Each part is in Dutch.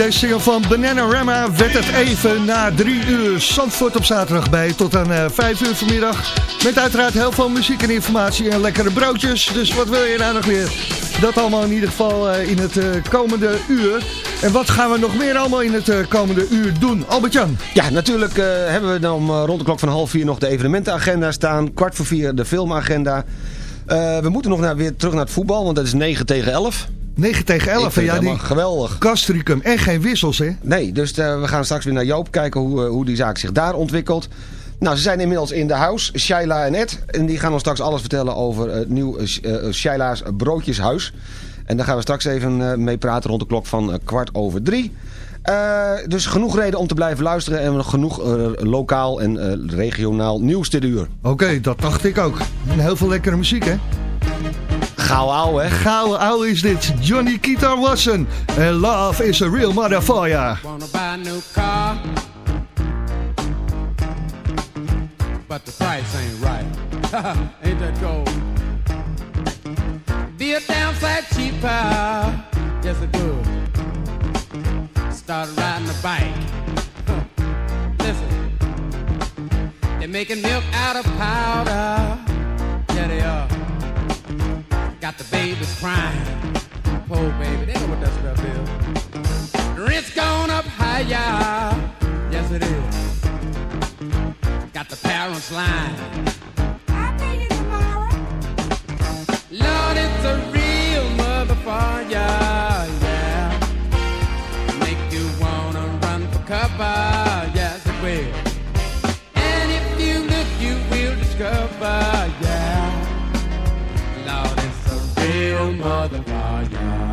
Deze single van Bananarama werd het even na drie uur Zandvoort op zaterdag bij. Tot aan uh, vijf uur vanmiddag. Met uiteraard heel veel muziek en informatie en lekkere broodjes. Dus wat wil je nou nog meer? Dat allemaal in ieder geval uh, in het uh, komende uur. En wat gaan we nog meer allemaal in het komende uur doen? Albert-Jan? Ja, natuurlijk hebben we dan rond de klok van half vier nog de evenementenagenda staan. Kwart voor vier de filmagenda. we moeten nog naar, weer terug naar het voetbal, want dat is 9 tegen 11. 9 tegen 11. ja, die geweldig. Castricum en geen wissels, hè? Nee, dus uh, we gaan straks weer naar Joop kijken hoe, uh, hoe die zaak zich daar ontwikkelt. Nou, ze zijn inmiddels in de house, Shaila en Ed. En die gaan ons straks alles vertellen over het nieuw uh, Shaila's Broodjeshuis. En daar gaan we straks even mee praten rond de klok van kwart over drie. dus genoeg reden om te blijven luisteren en genoeg lokaal en regionaal nieuws dit uur. Oké, dat dacht ik ook. En heel veel lekkere muziek, hè? Gouden ouwe, hè? Gouden ouwe is dit. Johnny Guitar Watson. And love is a real mother for ya. Wanna buy a new car. But the price ain't right. ain't that gold? Be a damn sight cheaper. Yes, it would. Start riding a bike. Listen, they're making milk out of powder. Yeah, they are. Got the babies crying. Poor baby, they know what that stuff is. The rent's gone up higher. Yes, it is. Got the parents lying. I'll pay you tomorrow. Lord, it's real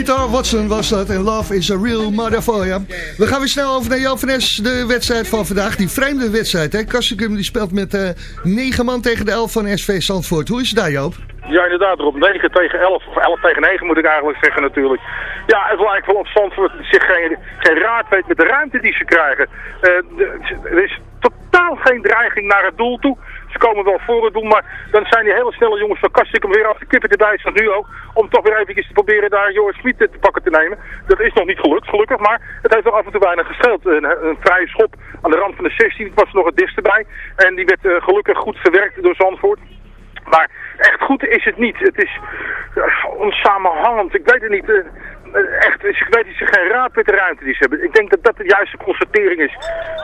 Guitar Watson was dat en Love is a real motherfucker. We gaan weer snel over naar Jan van Es, de wedstrijd van vandaag. Die vreemde wedstrijd, hè? Kassikum die speelt met eh 9 man tegen de 11 van SV Zandvoort. Hoe is het daar, Joop? Ja, inderdaad, Rob. 9 tegen 11, of 11 tegen 9 moet ik eigenlijk zeggen natuurlijk. Ja, het lijkt wel op Zandvoort zich geen, geen raad weet met de ruimte die ze krijgen. De- er is totaal geen dreiging naar het doel toe. Komen wel voor het doel, maar dan zijn die hele snelle jongens van Kastikum weer af de kippen erbij, zoals nu ook. Om toch weer eventjes te proberen daar Joris Smit te pakken te nemen. Dat is nog niet gelukt, gelukkig, maar het heeft nog af en toe weinig gescheeld. Een, een vrije schop aan de rand van de 16 was er nog het dichtst bij. En die werd eh, gelukkig goed verwerkt door Zandvoort. Maar echt goed is het niet. Het is eh, onsamenhangend. Ik weet het niet. eh, echt, ik weet dat ze geen raad met de ruimte die ze hebben. Ik denk dat dat de juiste constatering is.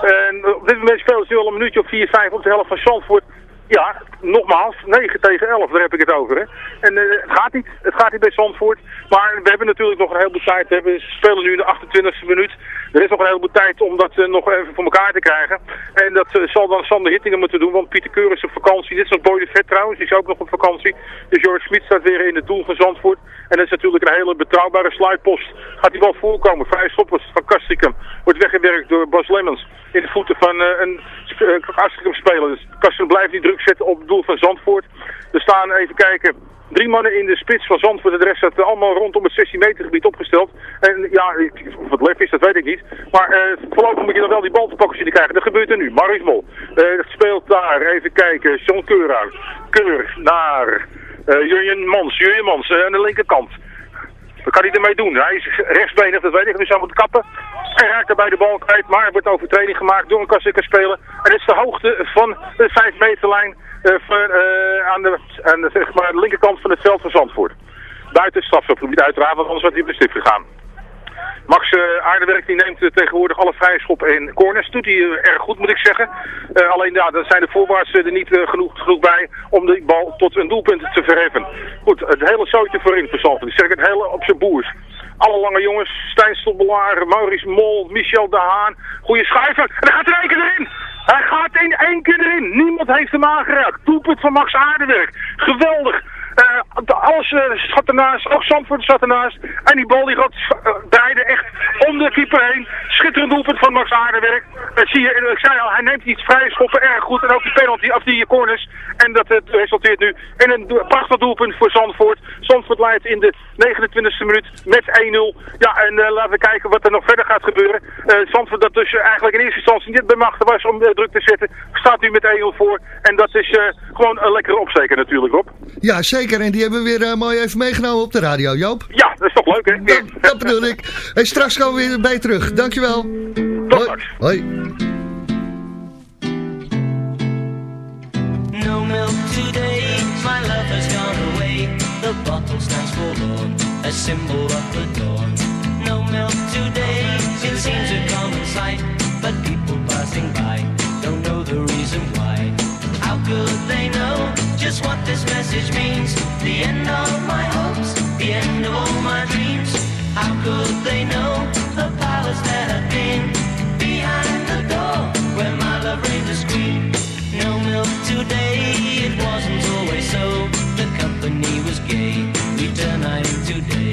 En op dit moment spelen ze nu al een minuutje of 4, 5 op de helft van Zandvoort. Ja, nogmaals, 9 tegen 11, daar heb ik het over. Hè. En eh, het gaat niet. Het gaat niet bij Zandvoort. Maar we hebben natuurlijk nog een heleboel tijd. We spelen nu in de 28e minuut. Er is nog een heleboel tijd om dat eh, nog even voor elkaar te krijgen. En dat eh, zal dan Sander Hittingen moeten doen, want Pieter Keur is op vakantie. Dit is nog Boy de Vet trouwens, die is ook nog op vakantie. Dus Joris Smit staat weer in het doel van Zandvoort. En dat is natuurlijk een hele betrouwbare slidepost. Gaat die wel voorkomen. Vrij stoppers van Kastrikum. Wordt weggewerkt door Bas Lemmens. In de voeten van uh, een Kastrikum speler. Dus Kastrikum blijft die druk zetten op het doel van Zandvoort. Er staan, even kijken, Drie mannen in de spits van Zandvoort. De rest staat allemaal rondom het 16 meter gebied opgesteld. En ja, of het lef is, dat weet ik niet. Maar uh, voorlopig moet je nog wel die bal te pakken zien krijgen. Dat gebeurt er nu. Maris Mol. Uh, speelt daar. Even kijken. John Keur. Keur naar uh, Jurjen Mans. Jurjen Mans aan de linkerkant. Wat kan hij ermee doen? Hij is rechtsbenig, dat weet ik. Dus hij moet kappen. Hij raakt daarbij de bal kwijt, maar er wordt overtreding gemaakt door een kassikker speler. En dit is de hoogte van de 5 meterlijn uh, van, uh, aan, de, aan de, zeg maar, de linkerkant van het veld van Zandvoort. Buiten het strafschopgebied uiteraard, want anders wordt hij op de stip gegaan. Max uh, Aardewerk die neemt uh, tegenwoordig alle vrije schoppen in corners. Doet hij uh, erg goed moet ik zeggen. alleen ja, dan zijn de voorwaarts er niet genoeg, genoeg bij om de bal tot een doelpunt te verheffen. Goed, het hele zootje voorin voor Zandvoort. Ik zeg het hele op zijn boers. Alle lange jongens, Stijn Stobbelaar, Maurice Mol, Michel de Haan. Goede schuiver. En dan gaat er één keer erin. Hij gaat in één keer erin. Niemand heeft hem aangeraakt. Doelpunt van Max Aardewerk. Geweldig. Uh, alles uh, zat ernaast, ook Zandvoort zat ernaast. En die bal die gaat, uh, draaide echt om de keeper heen. Schitterend doelpunt van Max Aardewerk. zie je, ik zei al, hij neemt die vrije schoppen erg goed. En ook die penalty, of die corners. En dat resulteert nu in een prachtig doelpunt voor Zandvoort. Zandvoort leidt in de 29e minuut met 1-0. Ja, en laten we kijken wat er nog verder gaat gebeuren. Zandvoort dat dus eigenlijk in eerste instantie niet bemachtigd was om druk te zetten. Staat nu met 1-0 voor. En dat is gewoon een lekkere opsteken natuurlijk, Rob. Ja, zeker. En die hebben we weer uh, mooi even meegenomen op de radio, Joop. Ja, dat is toch leuk, hè? Dat, dat bedoel ik. Hey, straks komen we weer bij terug. Dankjewel. Tot straks. Hoi. No milk today, my love has gone away. The bottle stands forlorn, a symbol of the dawn. No milk today, it seems a common sight. But people passing by don't know the reason why. How could they know just what this message means? The end of my hopes, the end of all my dreams. How could they know the powers that have been behind the door where my love reigned as queen? No milk today, it wasn't always so. The company was gay, we turn night into day.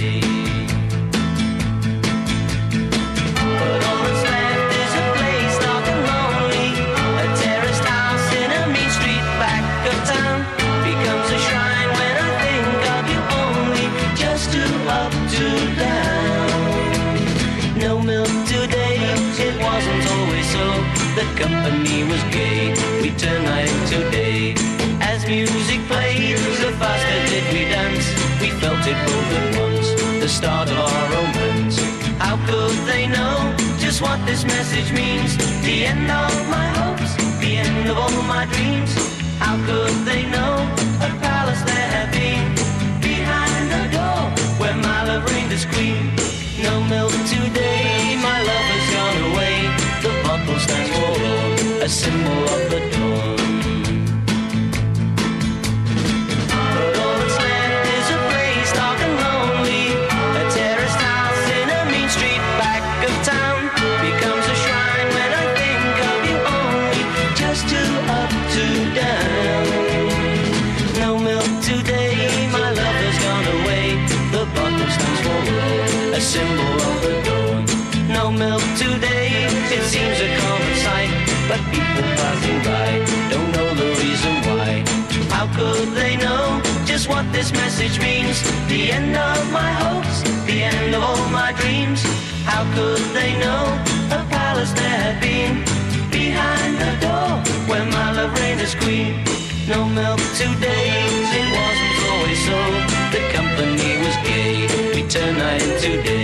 Company was gay, we turn night into day. As music played, the faster did we dance. We felt it both at once, the start of our romance. How could they know just what this message means? The end of my hopes, the end of all my dreams. How could they know a palace there had been behind the door where my love reigned as queen? No milk symbol of end of my hopes, the end of all my dreams. How could they know the palace there had been behind the door where my love reigned as queen? No milk today, it wasn't always so. The company was gay, we turned night into day.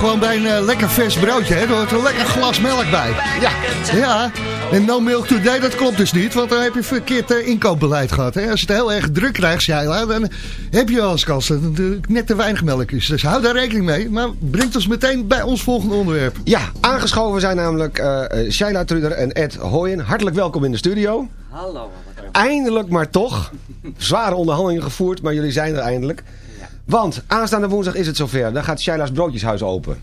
Gewoon bij een uh, lekker vers broodje, hè? Er hoort een lekker glas melk bij. Ja, Ja, En no milk today, dat klopt dus niet, want dan heb je verkeerd eh, inkoopbeleid gehad. Hè? Als je het heel erg druk krijgt, Shaila, dan heb je wel eens kans dat het natuurlijk net te weinig melk is. Dus hou daar rekening mee, maar brengt ons meteen bij ons volgende onderwerp. Ja, aangeschoven zijn namelijk eh eh, Shaila Truder en Ed Hooyen. Hartelijk welkom in de studio. Hallo. Eindelijk maar toch. Zware onderhandelingen gevoerd, maar jullie zijn er eindelijk. Want aanstaande woensdag is het zover. Dan gaat Shaila's Broodjeshuis open.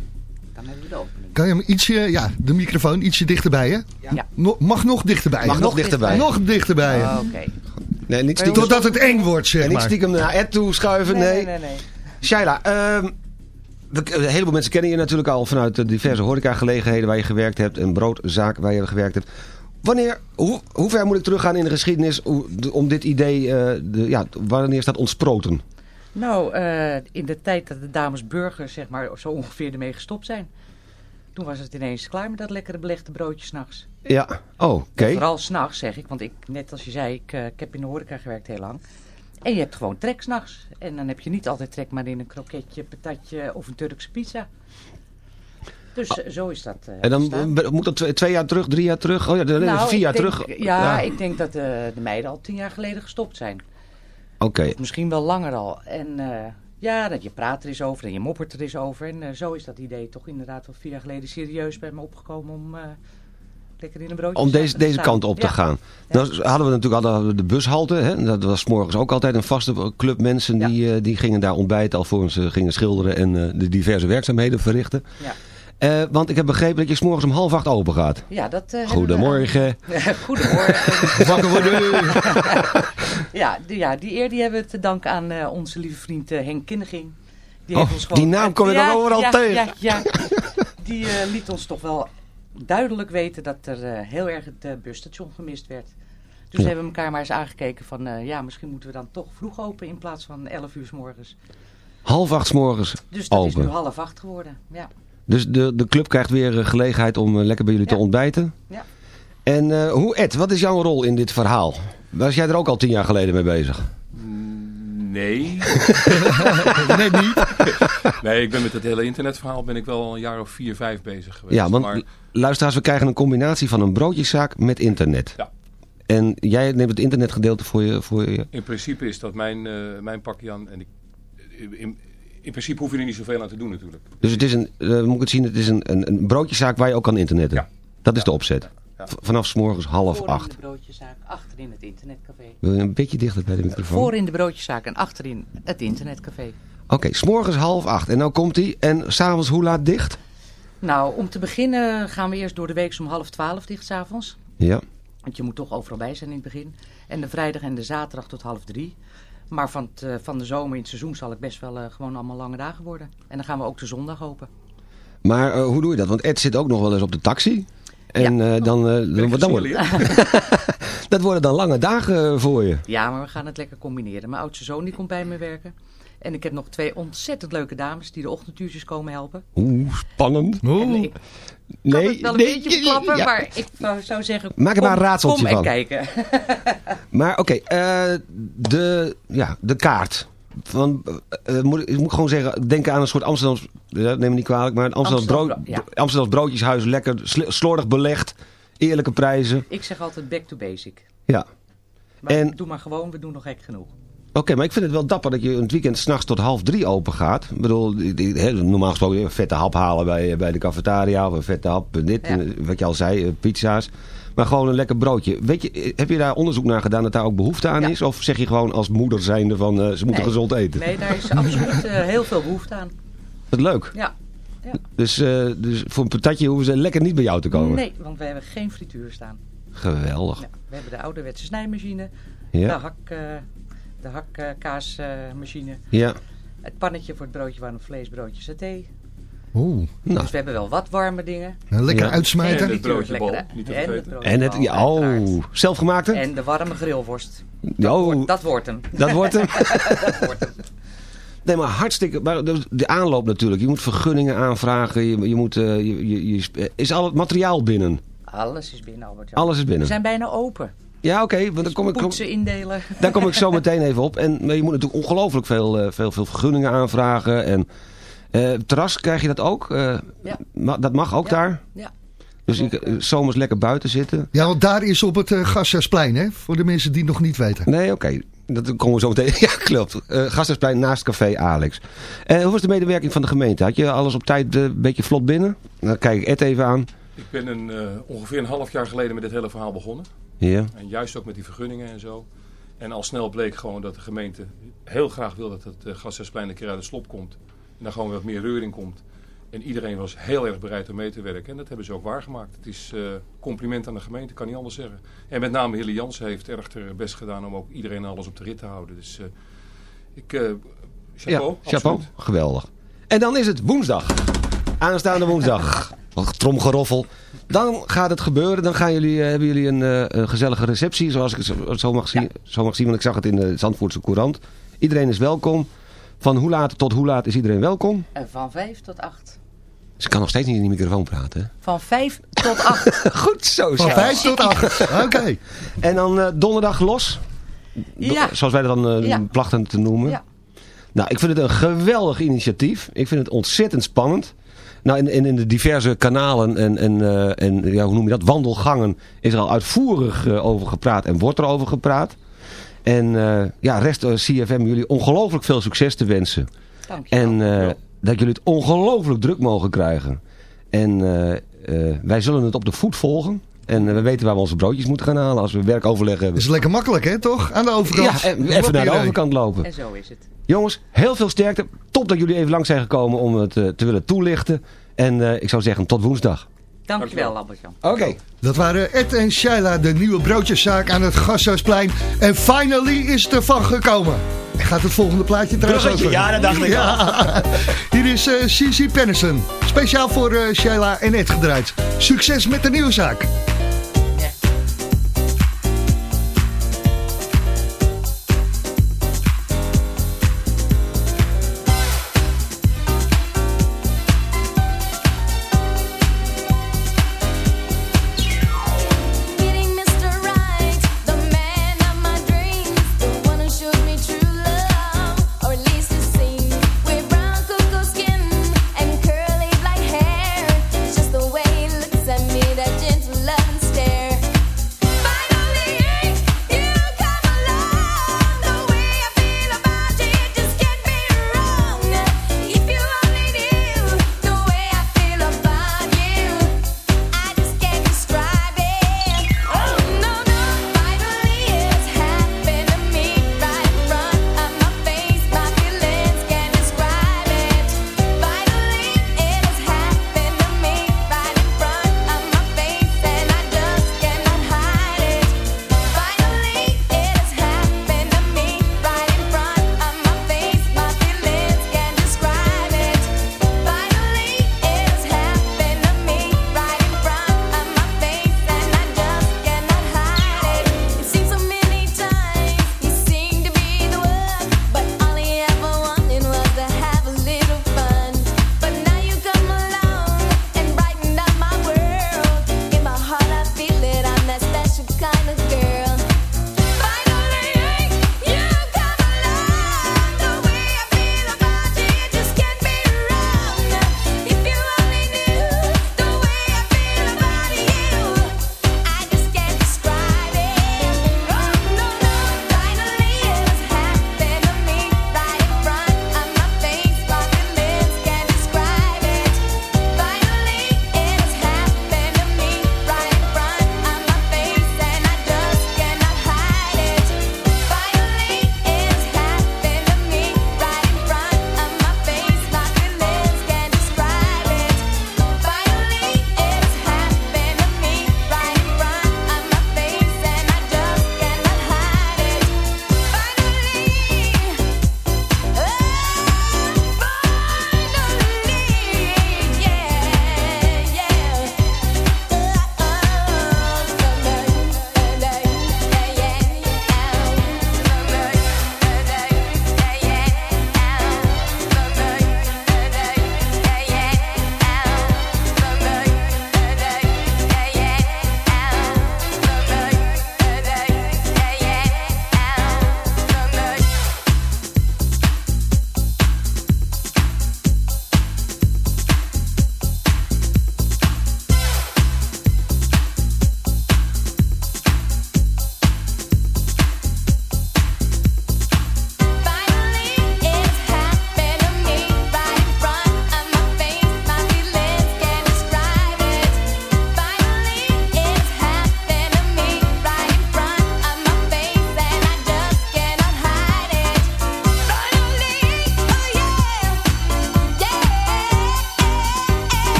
Dan hebben we de opening. Kan je hem ietsje, ja, de microfoon ietsje dichterbij, hè? Ja. No- mag nog dichterbij. Mag nog dichterbij. Nog dichterbij. Oh, Oké. Nee, niet stiekem, Totdat het eng wordt, zeg en niet maar. stiekem naar Ed toe schuiven. Nee. Nee, nee, nee. Shaila, ehm, we- een heleboel mensen kennen je natuurlijk al vanuit de diverse horecagelegenheden waar je gewerkt hebt. En broodzaak waar je gewerkt hebt. Wanneer, hoe, hoe ver moet ik teruggaan in de geschiedenis om dit idee, eh, de, ja, wanneer is dat ontsproten? Nou, eh, in de tijd dat de dames burgers, zeg maar, zo ongeveer ermee gestopt zijn. Toen was het ineens klaar met dat lekkere belegde broodje s'nachts. Ja, oh, oké. Vooral s'nachts, zeg ik. Want ik, net als je zei, ik, eh, ik heb in de horeca gewerkt heel lang. En je hebt gewoon trek s'nachts. En dan heb je niet altijd trek maar in een kroketje, patatje of een Turkse pizza. Dus eh, zo is dat En dan moet dat twee, twee jaar terug, drie jaar terug? Oh ja, Nou, vier jaar denk- terug. Ja, ik denk dat de meiden al tien jaar geleden gestopt zijn. Oké. Misschien wel langer al. En eh, ja, dat je praat er eens over en je moppert er eens over. En eh, zo is dat idee toch inderdaad wel vier jaar geleden serieus bij me opgekomen om eh, lekker in een broodje Om te deze, deze kant op te Ja. gaan. Dan hadden we natuurlijk hadden we de bushalte. Hè? Dat was morgens ook altijd een vaste club mensen. Ja. Die, die gingen daar ontbijten alvorens ze gingen schilderen en de diverse werkzaamheden verrichten. Ja. Eh, want ik heb begrepen dat je 's morgens om half acht open gaat. Ja, dat we- Goedemorgen. Goedemorgen. Wakker worden. ja, die, ja, die eer die hebben we te danken aan eh, onze lieve vriend Henk Kinneging. Die Oh, die naam kom je dan Ja, overal ja, tegen. Ja, ja. Die liet ons toch wel duidelijk weten dat er heel erg het busstation gemist werd. Dus Ja. hebben we elkaar maar eens aangekeken van... ja, misschien moeten we dan toch vroeg open in plaats van 11 uur s morgens. Half acht 's morgens Dus dat is nu half acht geworden. Ja. Dus de, de club krijgt weer eh, gelegenheid om eh, lekker bij jullie te ontbijten. Ja. En eh, hoe Ed, wat is jouw rol in dit verhaal? Was jij er ook al tien jaar geleden mee bezig? Nee. Nee, niet. nee, ik ben met het hele internetverhaal ben ik wel een jaar of vier, vijf bezig geweest. Ja, want Maar luisteraars, we krijgen een combinatie van een broodjeszaak met internet. Ja. En jij neemt het internetgedeelte voor je... Voor je in principe is dat mijn, eh, mijn pakje aan. En ik, in, in principe hoef je er niet zoveel aan te doen natuurlijk. dus het is een, eh, moet ik het zien, het is een, een, een broodjeszaak waar je ook kan internetten. Ja. Dat is de opzet. Ja. Vanaf 's morgens half Voor in acht. de broodjeszaak, achterin het internetcafé. Wil je een beetje dichter bij de microfoon? Voor in de broodjeszaak en achterin het internetcafé. Oké, 's s'morgens half acht. En nou komt hij. En s'avonds hoe laat dicht? Nou, om te beginnen gaan we eerst door de week om half twaalf dicht s'avonds. Ja. Want je moet toch overal bij zijn in het begin. En de vrijdag en de zaterdag tot half drie. Maar van, het, eh, van de zomer in het seizoen zal het best wel eh, gewoon allemaal lange dagen worden. En dan gaan we ook de zondag open. Maar eh, hoe doe je dat? Want Ed zit ook nog wel eens op de taxi. En eh, dan, eh, dan, dan, wordt- dat worden dan lange dagen voor je. Ja, maar we gaan het lekker combineren. Mijn oudste zoon die komt bij me werken. En ik heb nog twee ontzettend leuke dames die de ochtenduurtjes komen helpen. Oeh, spannend. En ik kan het wel een beetje verklappen, ja. maar ik zou- zeggen... Maak er kom- maar een raadseltje kom van. en kijken. Maar oké, eh, de, ja, de kaart. Van, eh, eh, moet, ik moet gewoon zeggen, denken aan een soort Amsterdams, eh, neem me niet kwalijk, maar een Amsterdams, Amsterdam, brood, ja. Amsterdams broodjeshuis, lekker sl- slordig belegd, eerlijke prijzen. Ik zeg altijd back to basic. Ja, Maar En- doe maar gewoon, we doen nog gek genoeg. Oké, maar ik vind het wel dapper dat je een weekend s'nachts tot half drie open gaat. Ik bedoel, normaal gesproken een vette hap halen bij, bij de cafetaria of een vette hap, eh, dit, Ja. eh, wat je al zei, eh, pizza's. Maar gewoon een lekker broodje. Weet je, eh, heb je daar onderzoek naar gedaan dat daar ook behoefte aan Ja. is? Of zeg je gewoon als moeder zijnde van eh, ze moeten Nee. gezond eten? Nee, daar is absoluut eh, heel veel behoefte aan. Wat leuk. Ja. ja. Dus, eh, dus voor een patatje hoeven ze lekker niet bij jou te komen. Nee, want we hebben geen frituur staan. Geweldig. Ja, we hebben de ouderwetse snijmachine, Ja. de, hak, eh, de hakkaasmachine, Ja. het pannetje voor het broodje warm vlees, broodje saté. Oeh, Nou. Dus we hebben wel wat warme dingen. lekker Ja. uitsmijten. En het broodje Lekker, bol, hè? niet te En het En het, ja, oh, zelfgemaakte? En de warme grillworst. oh, Dat wordt hem. dat wordt hem. Dat wordt hem. Nee, maar hartstikke. Maar de, aanloop natuurlijk. Je moet vergunningen aanvragen. Je, je moet, eh, je, je, je- is al het materiaal binnen? Alles is binnen, Albert. Alles is We binnen. zijn bijna open. Ja, oké. want dan kom ik, kom, indelen. daar kom ik zo meteen even op. En maar je moet natuurlijk ongelooflijk veel, eh, veel, veel vergunningen aanvragen. En eh, terras krijg je dat ook? Eh, Ja. ma- dat mag ook Ja. daar? Ja. Dus ik, zomers lekker buiten zitten. Ja, want daar is op het uh, Gasthuisplein, hè? Voor de mensen die het nog niet weten. Nee, oké. Dat komen we zo meteen. Ja, klopt. Uh, Gasthuisplein naast Café Alex. Uh, hoe was de medewerking van de gemeente? Had je alles op tijd uh, een beetje vlot binnen? Dan kijk ik Ed even aan. Ik ben een, ongeveer een half jaar geleden met dit hele verhaal begonnen. Ja. En juist ook met die vergunningen en zo. En al snel bleek gewoon dat de gemeente heel graag wil dat het uh, Gasthuisplein een keer uit de slop komt. En daar gewoon wat meer reuring komt. En iedereen was heel erg bereid om mee te werken. En dat hebben ze ook waargemaakt. Het is uh, compliment aan de gemeente, kan niet anders zeggen. En met name Hille Jansen heeft erg haar best gedaan om ook iedereen alles op de rit te houden. Dus uh, ik, uh, chapeau. Ja, chapeau, geweldig. En dan is het woensdag. Aanstaande woensdag. Tromgeroffel. Dan gaat het gebeuren. Dan gaan jullie, hebben jullie een, een gezellige receptie. Zoals ik het zo mag, zien, ja. zo mag zien. Want ik zag het in de Zandvoortse Courant. Iedereen is welkom. Van hoe laat tot hoe laat is iedereen welkom? Van vijf tot acht. Ze kan nog steeds niet in die microfoon praten. Hè? Van vijf tot acht. Goed zo. Van vijf tot acht. Oké. Okay. En dan uh, donderdag los. Do ja. Zoals wij dat dan uh, ja. plachten te noemen. Ja. Nou, ik vind het een geweldig initiatief. Ik vind het ontzettend spannend. Nou, in, in, in de diverse kanalen en, en, uh, en ja, hoe noem je dat, wandelgangen is er al uitvoerig uh, over gepraat en wordt er over gepraat. En uh, ja, rest uh, CFM jullie ongelooflijk veel succes te wensen. Dank je En uh, dat jullie het ongelooflijk druk mogen krijgen. En wij zullen het op de voet volgen. En we weten waar we onze broodjes moeten gaan halen als we werkoverleg hebben. Dat is lekker makkelijk hè, toch? Aan de overkant. Ja, even naar de overkant lopen. En zo is het. Jongens, heel veel sterkte. Top dat jullie even lang zijn gekomen om het te willen toelichten. En ik zou zeggen, tot woensdag. Dankjewel, Lambertjan. Oké. Okay. Dat waren Ed en Shaila, de nieuwe broodjeszaak aan het Gasthuisplein. En finally is het ervan gekomen. Gaat het volgende plaatje trouwens over? Ja, dat dacht ik ja. Hier is uh, Cici Pennison. Speciaal voor uh, Shaila en Ed gedraaid. Succes met de nieuwe zaak.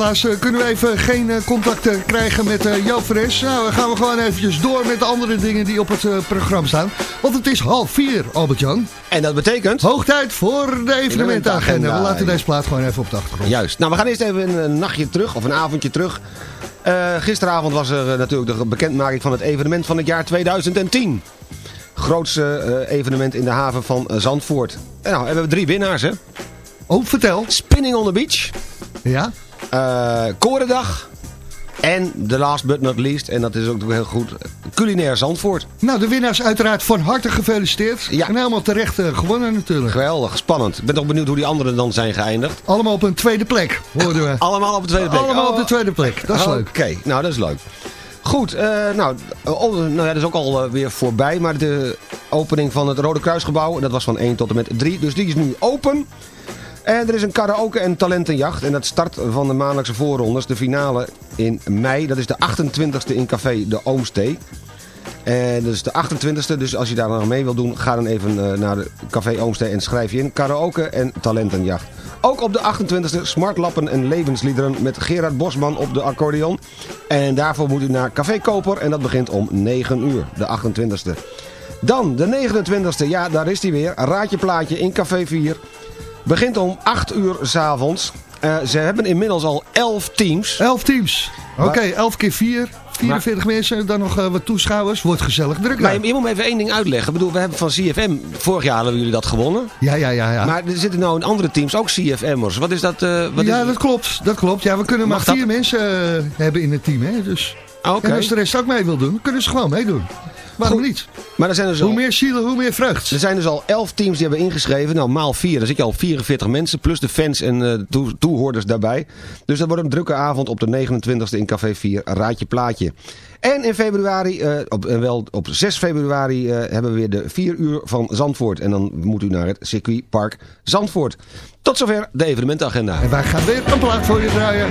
Helaas eh, kunnen we even geen eh, contact eh, krijgen met Joop Fres. Nou, dan gaan we gewoon eventjes door met de andere dingen die op het programma staan. Want het is half vier, Albert-Jan. En dat betekent... Hoog tijd voor de evenementenagenda. Evenementenagenda. We laten deze plaat gewoon even op de achtergrond. Juist. Nou, we gaan eerst even een, nachtje terug, of een avondje terug. Gisteravond was er natuurlijk de bekendmaking van het evenement van het jaar 2010. Grootste evenement in de haven van Zandvoort. En nou, hebben we drie winnaars, hè. Oh, vertel. Spinning on the Beach. Ja? Eh Korendag. En the last but not least, en dat is ook heel goed, culinair Zandvoort. Nou, de winnaars uiteraard van harte gefeliciteerd. Ja. En helemaal terecht eh, gewonnen natuurlijk. Geweldig, spannend. Ik ben toch benieuwd hoe die anderen dan zijn geëindigd. Allemaal op een tweede plek, hoorden we. Allemaal op de tweede plek. Allemaal op de Oh. tweede plek. Dat is leuk. Oké, nou dat is leuk. Goed, eh, nou, oh, nou ja, dat is ook alweer weer voorbij. Maar de opening van het Rode Kruisgebouw, dat was van 1 tot en met 3. Dus die is nu open. En er is een karaoke en talentenjacht. En dat start van de maandelijkse voorrondes. De finale in mei. Dat is de 28e in café De Oomstee. En dat is de 28e. Dus als je daar nog mee wil doen, ga dan even eh, naar de café Oomstee en schrijf je in. Karaoke en talentenjacht. Ook op de 28e smartlappen en levensliederen met Gerard Bosman op de accordeon. En daarvoor moet u naar Café Koper en dat begint om 9 uur, de 28e. Dan de 29e, ja daar is hij weer. Raadje plaatje in Café 4. Begint om 8 uur s'avonds. Eh ze hebben inmiddels al 11 teams. Elf teams. Oké, Maar- 11 keer 4. 44 mensen, dan nog eh, wat toeschouwers. Wordt gezellig druk. Maar je, je moet me even één ding uitleggen. Ik bedoel, we hebben van CFM, vorig jaar hadden jullie dat gewonnen. Ja, ja, ja. ja. Maar er zitten nou in andere teams ook CFM'ers. Wat is dat? eh, wat ja, is... dat klopt. Dat klopt. Ja, we kunnen Mag maar vier dat? mensen hebben in het team. Hè? Dus Oké. en als de rest ook mee wil doen, kunnen ze gewoon meedoen. Waarom Goed. niet? Maar er zijn dus Hoe meer zielen, hoe meer vreugd. Er zijn dus al 11 teams die hebben ingeschreven. Nou, maal 4. Dan zit je al op 44 mensen. Plus de fans en toe- toehoorders daarbij. Dus dat wordt een drukke avond op de 29e in Café 4. Raadje plaatje. En in februari, eh, op, en wel op 6 februari, eh, hebben we weer de 4 uur van Zandvoort. En dan moet u naar het circuitpark Zandvoort. Tot zover de evenementagenda. En wij gaan weer een plaat voor je draaien.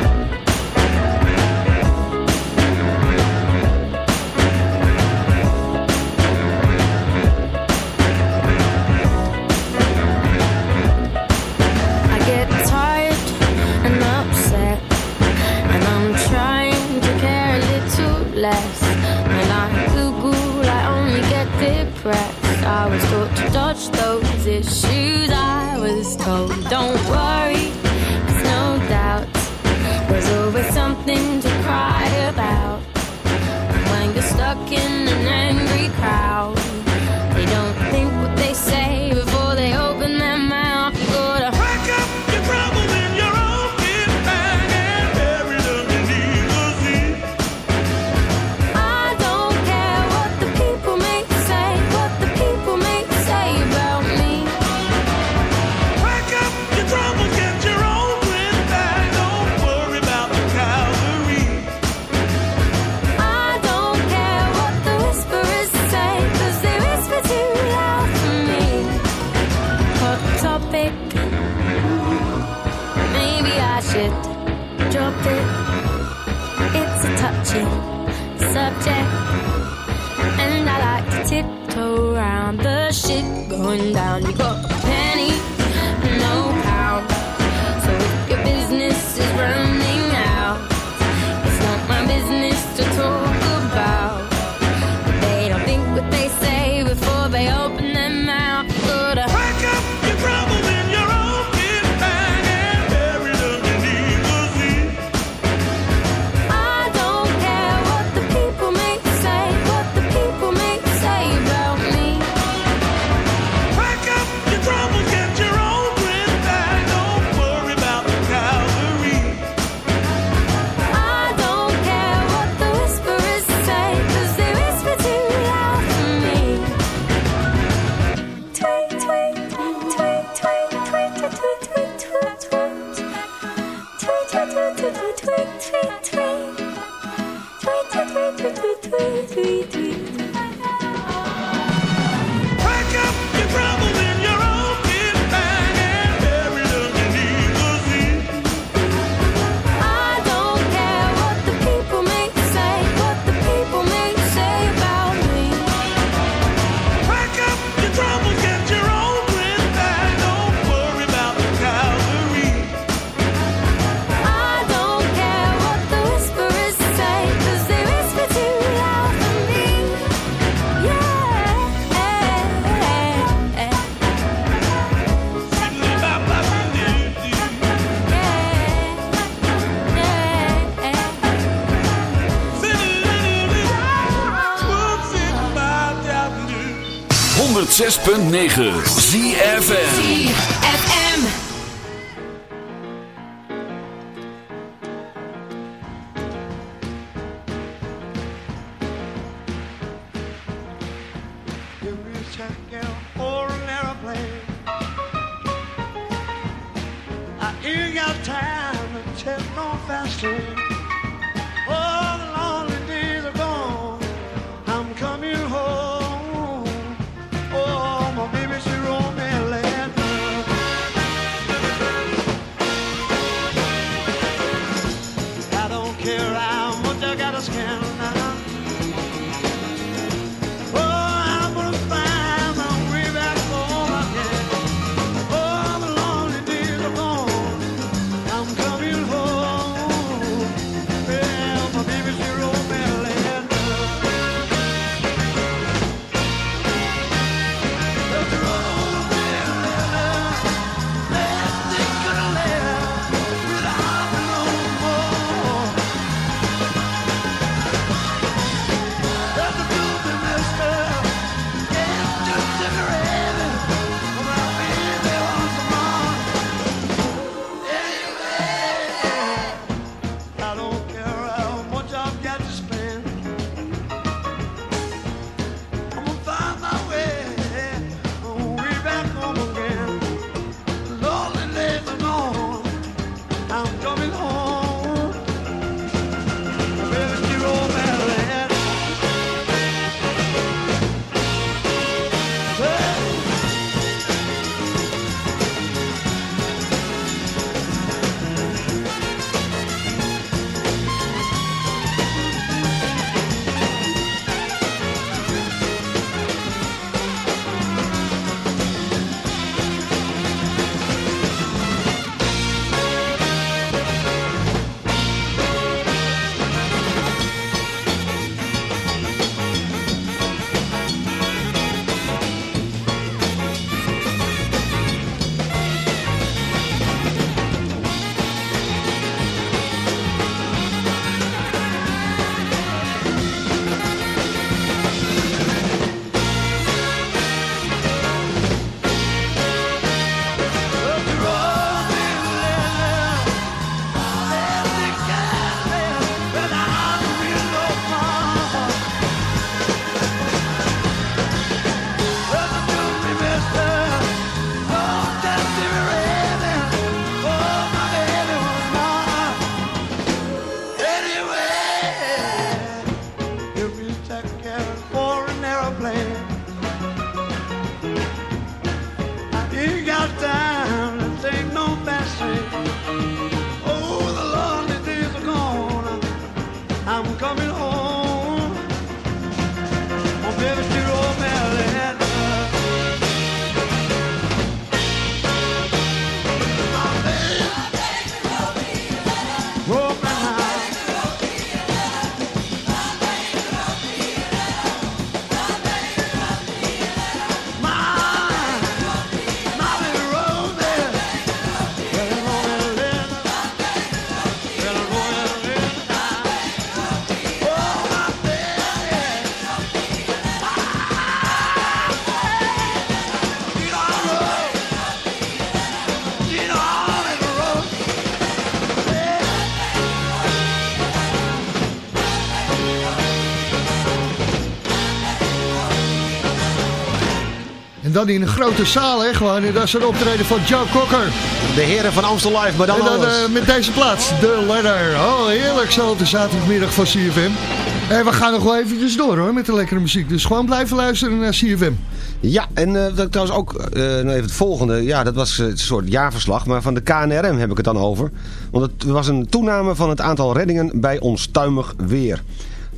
Subject, and I like to tiptoe around the shit going down. You got 106.9 ZFM. Dan in een grote zaal, hè, gewoon. En dat is een optreden van Joe Cocker. De heren van Amstel Live, maar dan En dan eh, met deze plaats, de ladder. Oh, heerlijk zo op de zaterdagmiddag van CFM. En we gaan nog wel eventjes door hoor, met de lekkere muziek. Dus gewoon blijven luisteren naar CFM. Ja, en eh, dat trouwens ook, eh, nou even het volgende. Ja, dat was een soort jaarverslag, maar van de KNRM heb ik het dan over. Want het was een toename van het aantal reddingen bij onstuimig weer.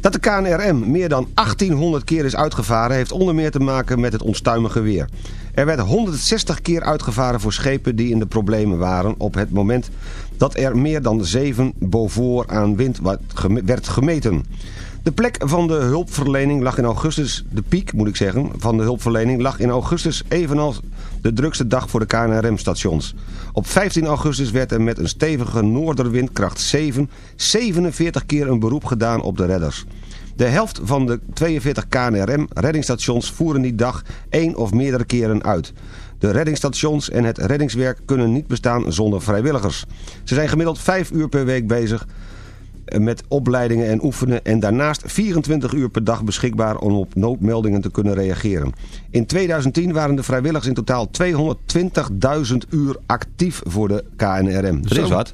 Dat de KNRM meer dan 1800 keer is uitgevaren... heeft onder meer te maken met het onstuimige weer. Er werd 160 keer uitgevaren voor schepen die in de problemen waren... op het moment dat er meer dan 7 bovoor aan wind werd gemeten. De plek van de hulpverlening lag in augustus, de piek moet ik zeggen, van de hulpverlening lag in augustus evenals de drukste dag voor de KNRM-stations. Op 15 augustus werd er met een stevige noorderwind kracht 7 47 keer een beroep gedaan op de redders. De helft van de 42 KNRM-reddingsstations voeren die dag één of meerdere keren uit. De reddingsstations en het reddingswerk kunnen niet bestaan zonder vrijwilligers. Ze zijn gemiddeld 5 uur per week bezig met opleidingen en oefenen en daarnaast 24 uur per dag beschikbaar om op noodmeldingen te kunnen reageren. In 2010 waren de vrijwilligers in totaal 220.000 uur actief voor de KNRM. Dat is wat.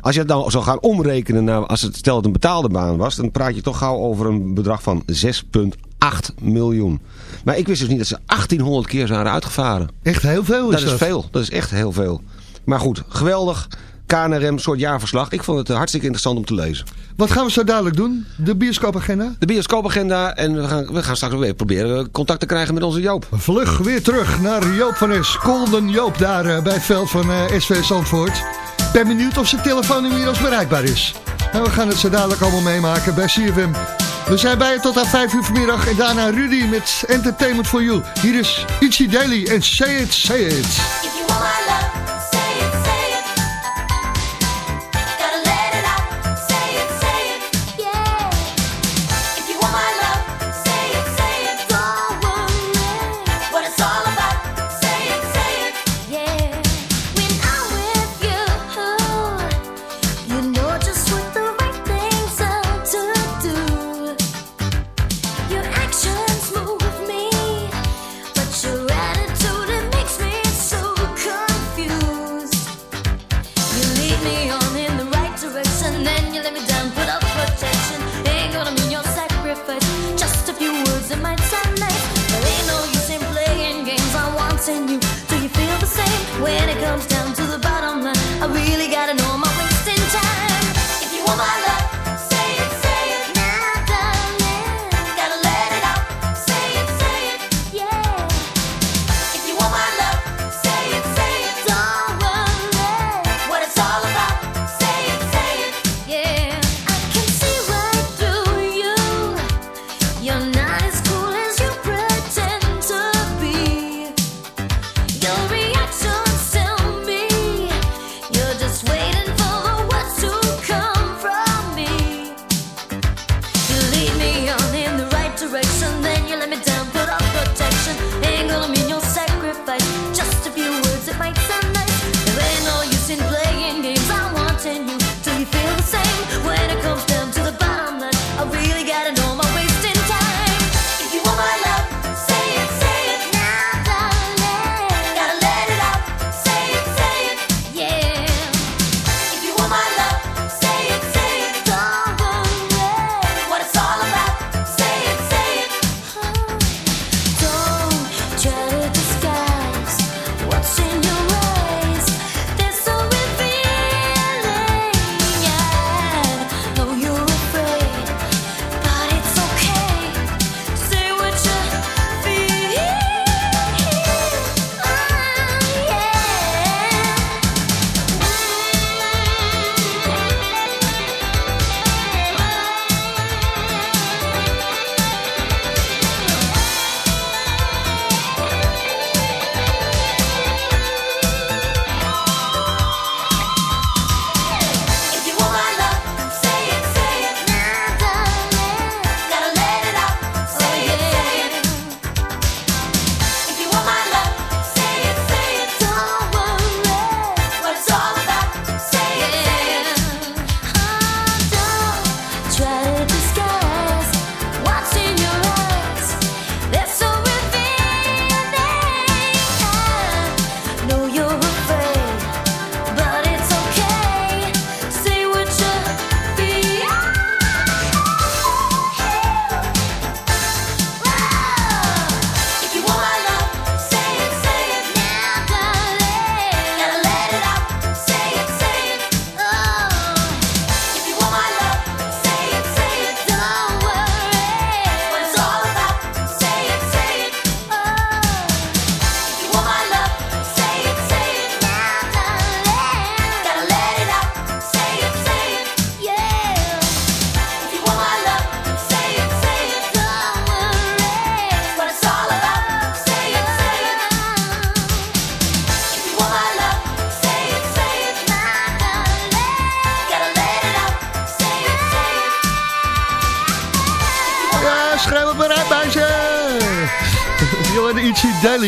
Als je het nou zou gaan omrekenen naar, als het stel het een betaalde baan was, dan praat je toch gauw over een bedrag van 6,8 miljoen. Maar ik wist dus niet dat ze 1800 keer zijn uitgevaren. Echt heel veel is Dat dat. is veel, dat is echt heel veel. Maar goed, geweldig. KNRM, soort jaarverslag. Ik vond het eh, hartstikke interessant om te lezen. Wat gaan we zo dadelijk doen? De bioscoopagenda? De bioscoopagenda en we gaan, we gaan straks weer proberen contact te krijgen met onze Joop. Vlug weer terug naar Joop van Es. Golden Joop daar eh, bij het veld van eh, SV Zandvoort. Ben benieuwd of zijn telefoon inmiddels bereikbaar is. En we gaan het zo dadelijk allemaal meemaken bij CFM. We zijn bij je tot aan 5 uur vanmiddag. En daarna Rudy met Entertainment for You. Hier is Itchy Daily en Say It, Say It.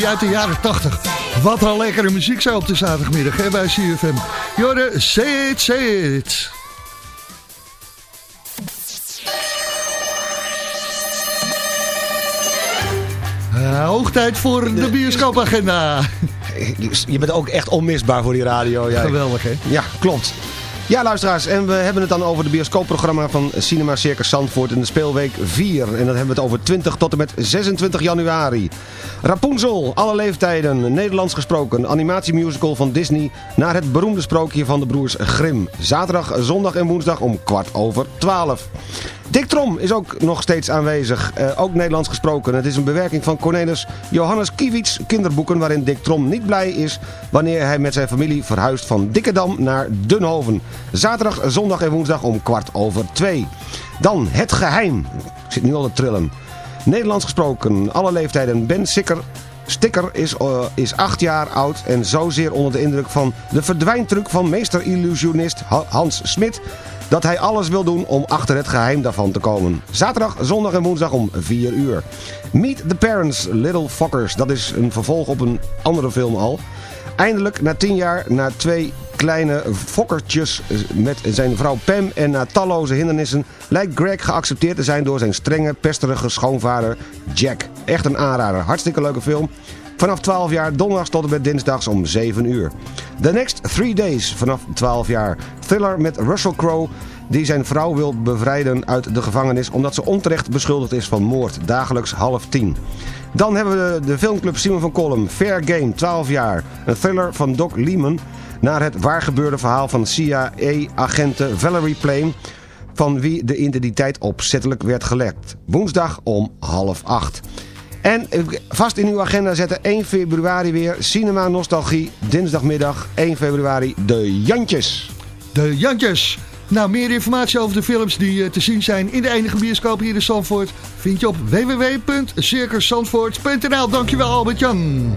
Uit de jaren 80. Wat een lekkere muziek zo op de zaterdagmiddag hè, bij CFM. Johan, say it, say it. Uh, hoog tijd voor de bioscoopagenda. Je bent ook echt onmisbaar voor die radio. Jij. Geweldig, hè? Ja, klopt. Ja, luisteraars, en we hebben het dan over de bioscoopprogramma van Cinema Circus Zandvoort in de speelweek 4. En dan hebben we het over 20 tot en met 26 januari. Rapunzel, alle leeftijden, Nederlands gesproken, animatiemusical van Disney... naar het beroemde sprookje van de broers Grimm. Zaterdag, zondag en woensdag om kwart over 12. Dick Trom is ook nog steeds aanwezig, eh, ook Nederlands gesproken. Het is een bewerking van Cornelis Johannes Kiewits kinderboeken... waarin Dick Trom niet blij is wanneer hij met zijn familie verhuist van Dikkedam naar Dunhoven. Zaterdag, zondag en woensdag om kwart over twee. Dan Het Geheim. Ik zit nu al te trillen. Nederlands gesproken, alle leeftijden. Ben Sikker Sticker is, eh, is acht jaar oud en zozeer onder de indruk van de verdwijntruc van meester-illusionist Ha- Hans Smit... dat hij alles wil doen om achter het geheim daarvan te komen. Zaterdag, zondag en woensdag om 4 uur. Meet the Parents, Little Fockers. Dat is een vervolg op een andere film al. Eindelijk, na tien jaar, na twee kleine fokkertjes met zijn vrouw Pam en na talloze hindernissen... lijkt Greg geaccepteerd te zijn door zijn strenge, pesterige schoonvader Jack. Echt een aanrader. Hartstikke leuke film. Vanaf 12 jaar, donderdags tot en met dinsdags om 7 uur. The Next Three Days, vanaf 12 jaar. Thriller met Russell Crowe die zijn vrouw wil bevrijden uit de gevangenis... omdat ze onterecht beschuldigd is van moord. Dagelijks half tien. Dan hebben we de, de filmclub Simon van Kolm. Fair Game, 12 jaar. Een thriller van Doc Lehman... naar het waargebeurde verhaal van CIA-agente Valerie Plame... van wie de identiteit opzettelijk werd gelekt. Woensdag om half acht. En eh, vast in uw agenda zetten 1 februari weer Cinema Nostalgie. Dinsdagmiddag 1 februari De Jantjes. De Jantjes. Nou, meer informatie over de films die eh, te zien zijn in de enige bioscoop hier in Zandvoort... vind je op www.circuszandvoort.nl. Dankjewel Albert-Jan.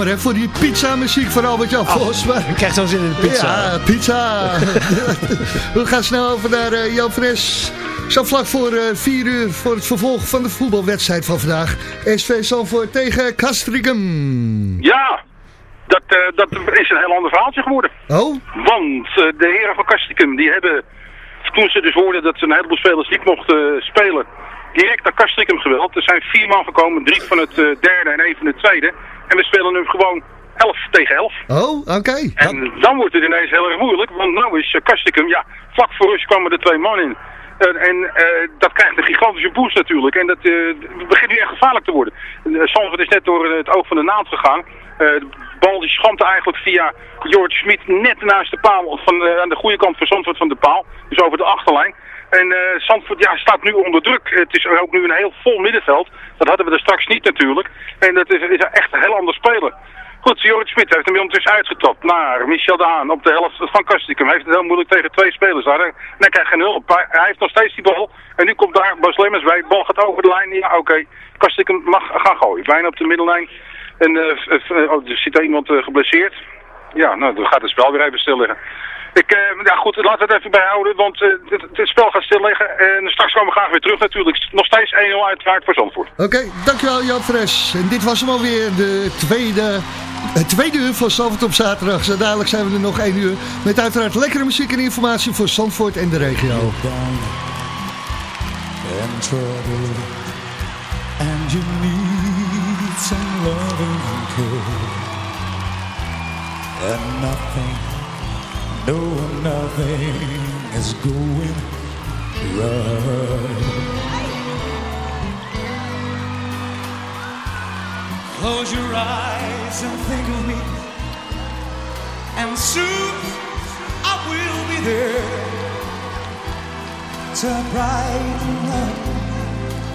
Jammer hè, voor die pizza-muziek van Albert-Jan Vos. maar- Ik krijg zo'n zin in de pizza. Ja, pizza. We gaan snel over naar eh, Jan Fres. Zo vlak voor eh 4 uur voor het vervolg van de voetbalwedstrijd van vandaag. SV Zandvoort tegen Castricum. Ja, dat, eh, dat is een heel ander verhaaltje geworden. Oh? Want de heren van Kastikum, die hebben, toen ze dus hoorden dat ze een heleboel spelers niet mochten spelen, direct naar Kastrikum geweld. Er zijn vier man gekomen, drie van het derde en één van het tweede. En we spelen nu gewoon 11 tegen 11. Oh, oké. En dan wordt het ineens heel erg moeilijk, want nu is uh, Kastikum, ja, vlak voor rust kwamen er twee man in. Eh, en eh, dat krijgt een gigantische boost natuurlijk. En dat eh, begint nu echt gevaarlijk te worden. Uh, is net door het oog van de naald gegaan. Eh, de bal die schampte eigenlijk via George Smit net naast de paal, van, eh, aan de goede kant van Zandvoort van de paal. Dus over de achterlijn. En eh Zandvoort ja, staat nu onder druk. Het is ook nu een heel vol middenveld. Dat hadden we er straks niet natuurlijk. En dat is, is echt een heel ander spelen. Goed, Jorrit Smit heeft hem ondertussen uitgetopt naar Michel de Haan op de helft van Kastikum. Hij heeft het heel moeilijk tegen twee spelers daar. En hij krijgt geen hulp. Hij, heeft nog steeds die bal. En nu komt daar Bas Lemmers bij. De bal gaat over de lijn. Ja, oké. Kastikum mag gaan gooien. Bijna op de middellijn. En eh, oh, er zit iemand eh, geblesseerd. Ja, nou, dan gaat het spel weer even stil liggen. Ik, eh, ja goed, laten we het even bijhouden, want eh, het, het spel gaat stil liggen. En straks komen we graag weer terug natuurlijk. Nog steeds 1-0 uiteraard voor Zandvoort. Oké, dankjewel Jan Fres. En dit was hem alweer, de tweede, het tweede uur van Zandvoort op zaterdag. Zo dadelijk zijn we er nog één uur. Met uiteraard lekkere muziek en informatie voor Zandvoort en de regio. and no nothing is going right close your eyes and think of me and soon I will be there to brighten up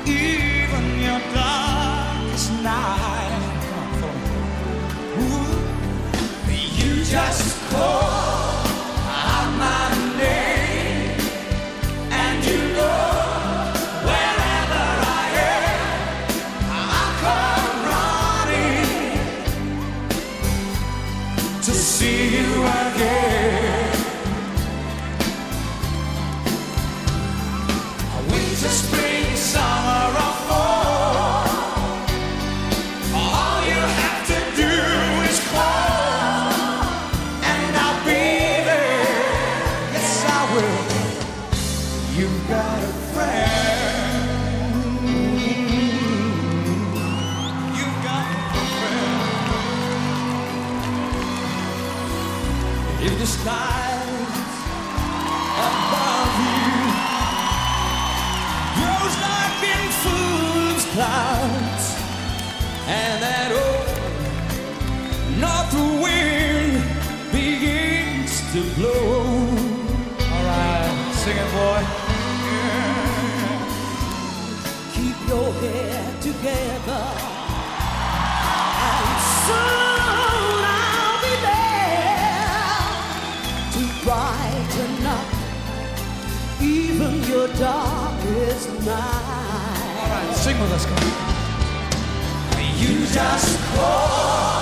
even your darkest night. Ooh, you just call see you again. Winter, spring, summer, above you grows like in fool's clouds, and that old north wind begins to blow. All right, sing it, boy. Keep your head together, darkest night. All right, sing with us, come on. You just call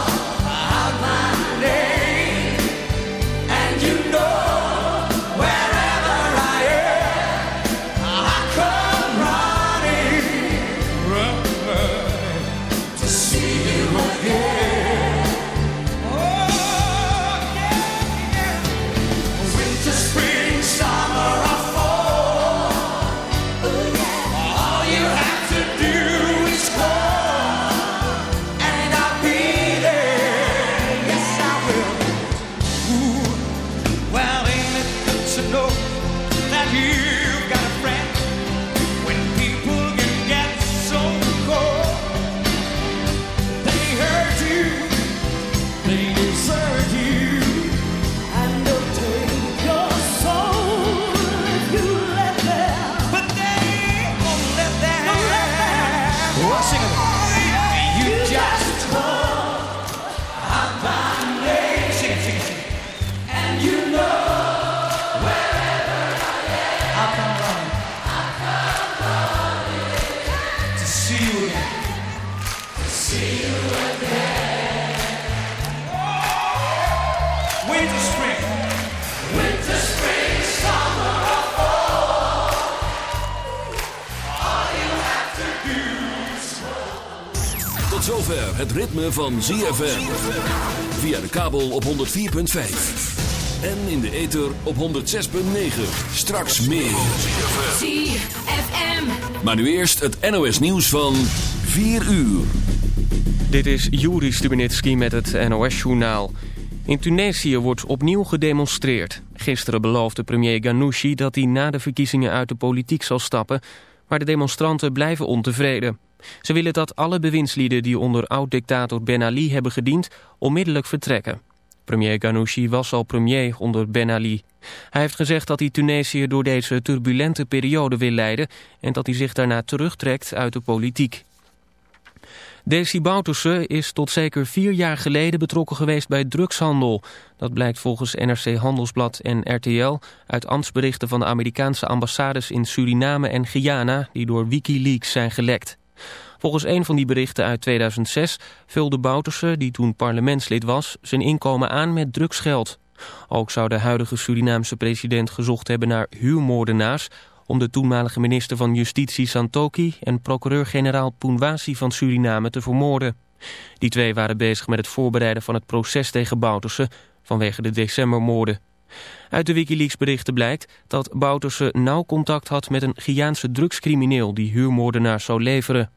ritme van ZFM. Via de kabel op 104.5. En in de ether op 106.9. Straks meer. ZFM. Maar nu eerst het NOS nieuws van 4 uur. Dit is Juri Stubenitski met het NOS-journaal. In Tunesië wordt opnieuw gedemonstreerd. Gisteren beloofde premier Ghanouchi dat hij na de verkiezingen uit de politiek zal stappen... maar de demonstranten blijven ontevreden. Ze willen dat alle bewindslieden die onder oud-dictator Ben Ali hebben gediend... onmiddellijk vertrekken. Premier Ghanouchi was al premier onder Ben Ali. Hij heeft gezegd dat hij Tunesië door deze turbulente periode wil leiden... en dat hij zich daarna terugtrekt uit de politiek. Desi Bouterse is tot zeker vier jaar geleden betrokken geweest bij drugshandel. Dat blijkt volgens NRC Handelsblad en RTL uit ambtsberichten van de Amerikaanse ambassades in Suriname en Guyana die door Wikileaks zijn gelekt. Volgens een van die berichten uit 2006 vulde Bouterse, die toen parlementslid was, zijn inkomen aan met drugsgeld. Ook zou de huidige Surinaamse president gezocht hebben naar huurmoordenaars om de toenmalige minister van Justitie Santoki en procureur-generaal Poenwasi van Suriname te vermoorden. Die twee waren bezig met het voorbereiden van het proces tegen Bouterse vanwege de decembermoorden. Uit de Wikileaks-berichten blijkt dat Bouterse nauw contact had met een Giaanse drugscrimineel die huurmoordenaars zou leveren.